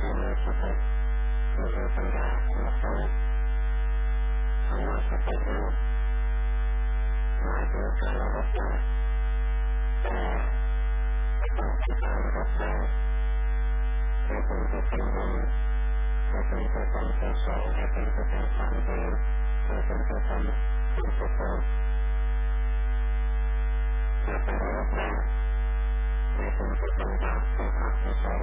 ให้มีสติมีปัญญาในสติคำว่าสตินี้หมายถึงการระลึกได้แต่การที่การระลึกได้จะเป็นจะเป็นบุญจะเป็นจะเป็นกุศลจะเป็นจะเป็นความดีจะเป็นจะเป็นเป็นกุศลจะเป็นระลึกได้จะเป็นจะเป็นบาปเป็นอกุศล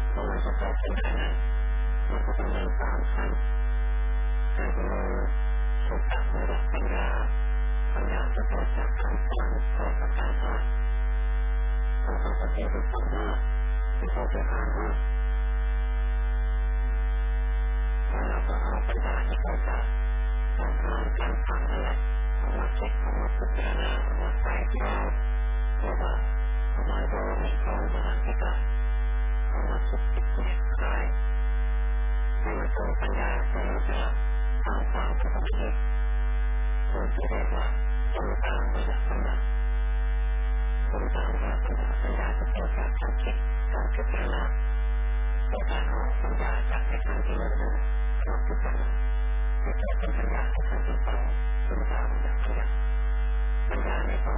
พอมันจะเกิดขึ้นได้นั้นมันก็ต้องเดินตามท่านท่านก็เลยถูกตัดในหลักปัญญาปัญญาจะเกิดจากการฟังเกิดจากการอ่านต้องทำสติรู้ตัวว่าที่เขาจะอ่านว่าแล้วเราก็เอาปัญญาที่เกิดจากการอ่านการฟังนั่นแหละเอามาคิดเอามาพิจารณาเอามาใส่ใจเรียกว่าเอามาดูในของมหาพิการ มาคิดคิดเนี่ยกายให้มาตัวปัญญาเป็นจะสร้างความสงบเย็นตัวที่เรียกว่าตัวตามระดับปัญญาตัวตามระดับปัญญาจะเกิดจากการคิดการพิจารณาแต่การออกปัญญาจากในการที่เราดูเราพิจารณาจะเกิดเป็นปัญญาที่เป็นตัวตามระดับปัญญาปัญญาในตัว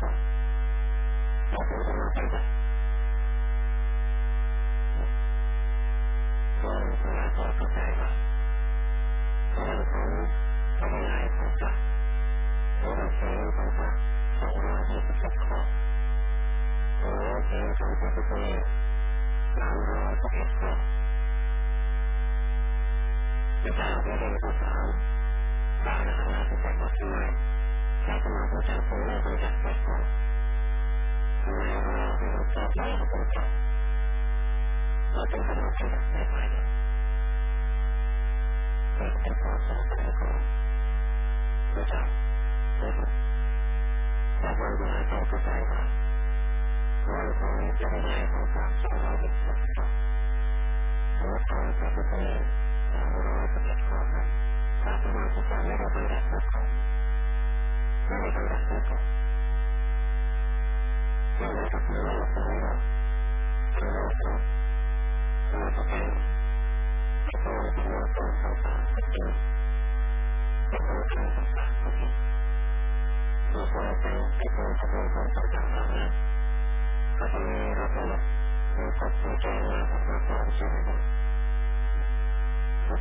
Thank you.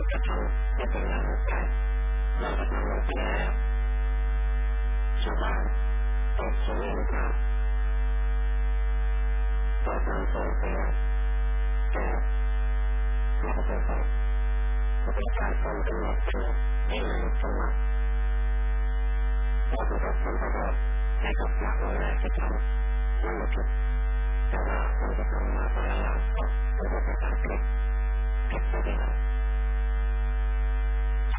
เป็นกระทำไม่เป็นงานแต่เราก็ทำลงไปแล้วชาวบ้านต้องเสียใจต่อทางตรงไปแล้วแต่เราก็เป็นไปก็เป็นการทำกำหนดที่ไม่เหมือนกันเราจะรับผลประโยชน์ให้กับนักวิทยาศาสตร์มนุษย์แต่ว่าเราจะทำมาเพื่อเราก็จะเป็นการเก็บเก็บไปได้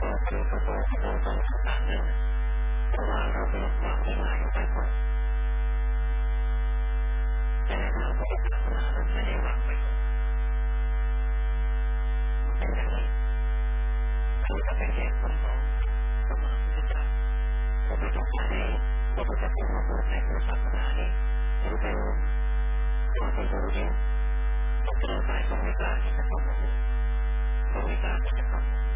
ตัวเป็นขบวนขบวนไปต่างๆนั้นเพราะว่าเราเป็นจากที่มาอยู่ทั้งหมดแต่ทางพุทธศาสนาไม่ได้วางไว้เป็นอย่างนี้คือจะเป็นเหตุผลของสมาธิจักรจะไปต้องการให้พระพุทธเจ้าของในพุทธศาสนานี้รู้ไปรู้ตัวไปรู้เนี่ยต้องเจอสายของวิการที่จะต้องรู้ตัววิการที่จะต้องรู้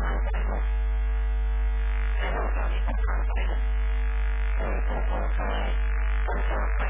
เเ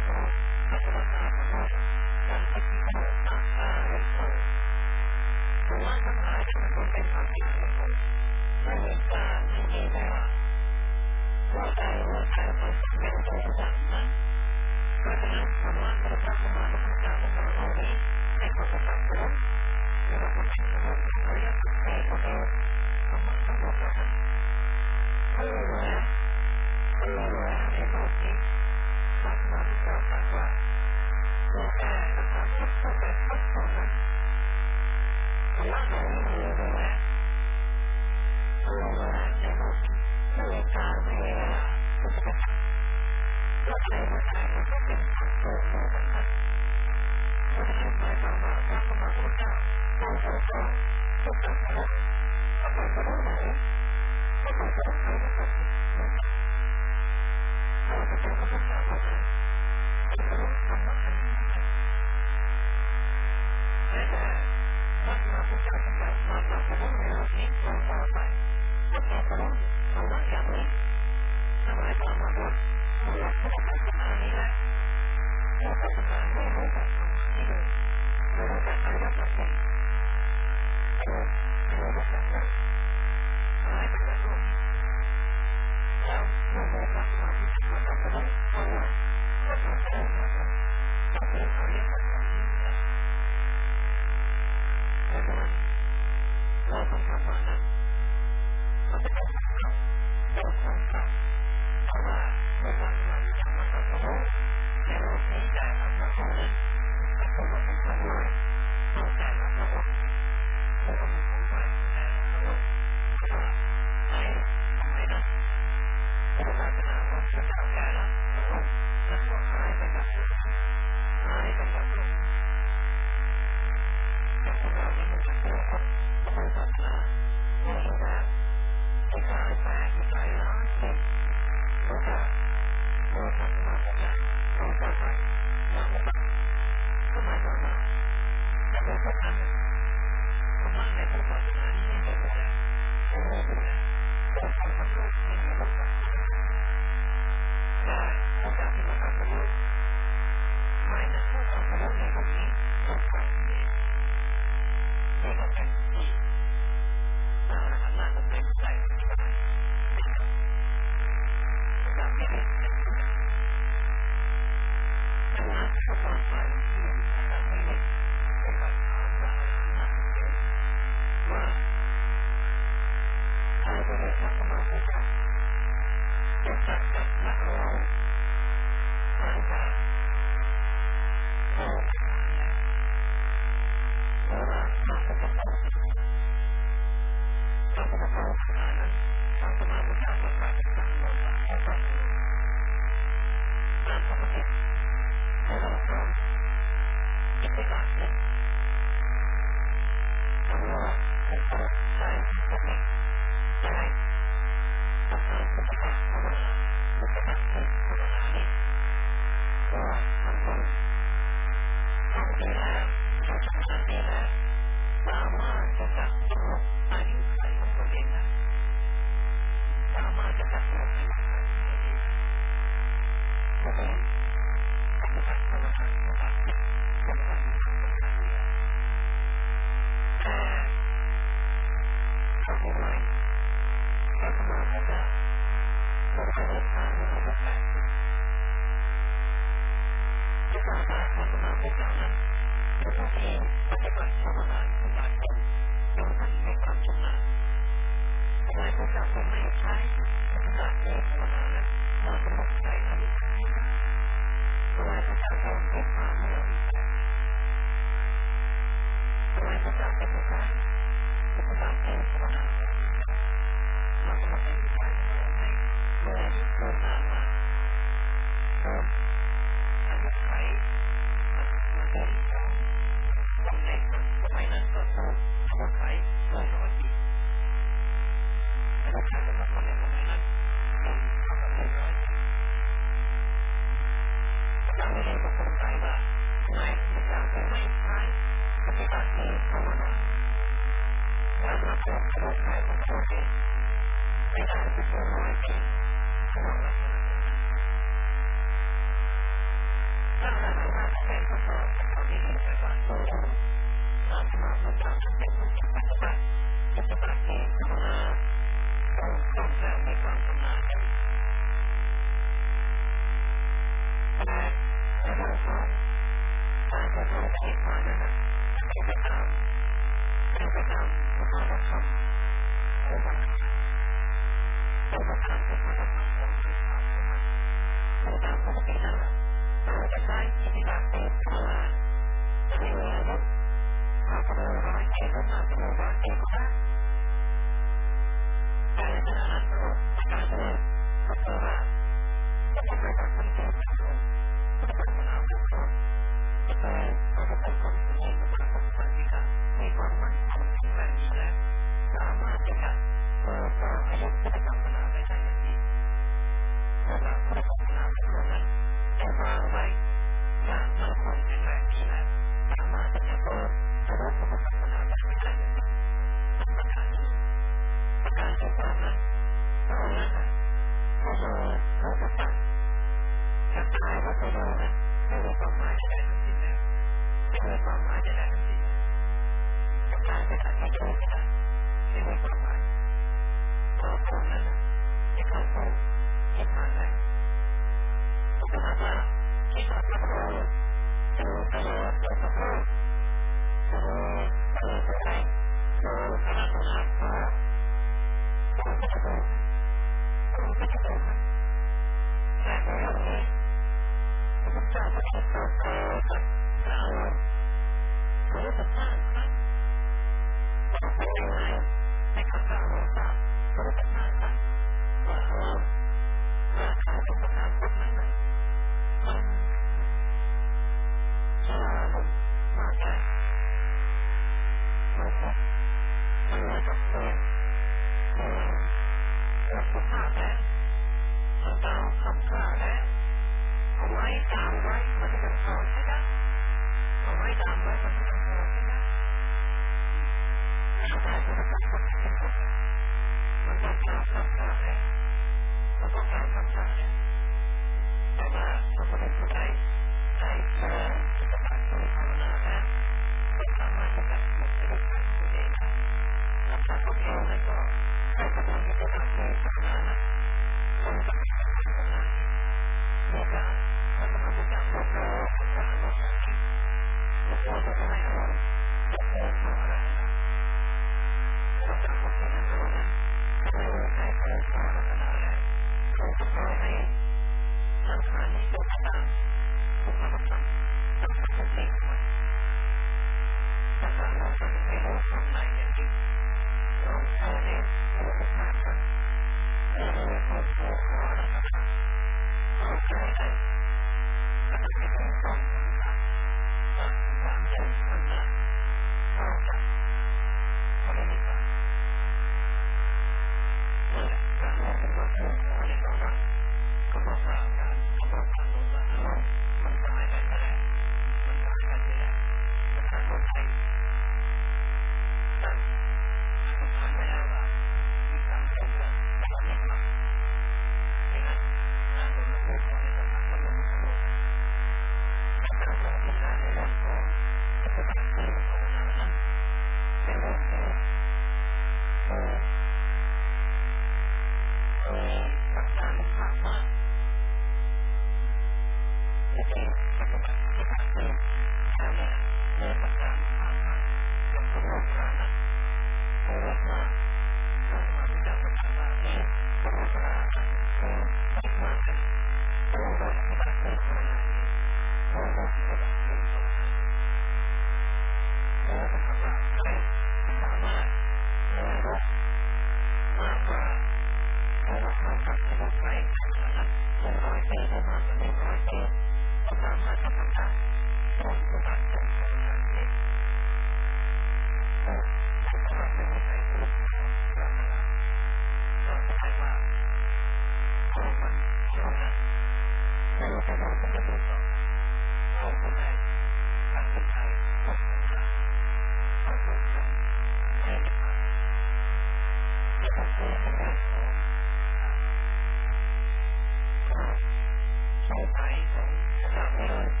世界のた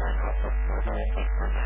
การขอบคุณผู้บริสุทธิ์